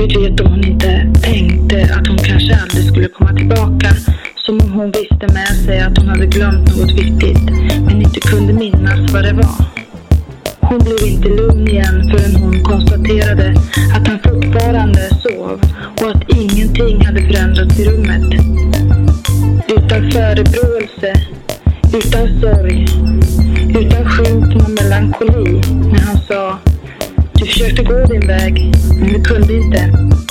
Gud vet hon inte tänkte att hon kanske aldrig skulle komma tillbaka. Som om hon visste med sig att hon hade glömt något viktigt, men inte kunde minnas vad det var. Hon blev inte lugn igen förrän hon konstaterade att han fortfarande sov och att ingenting hade förändrats i rummet. Utan förebråelse, utan sorg, din väg, men du kunde inte.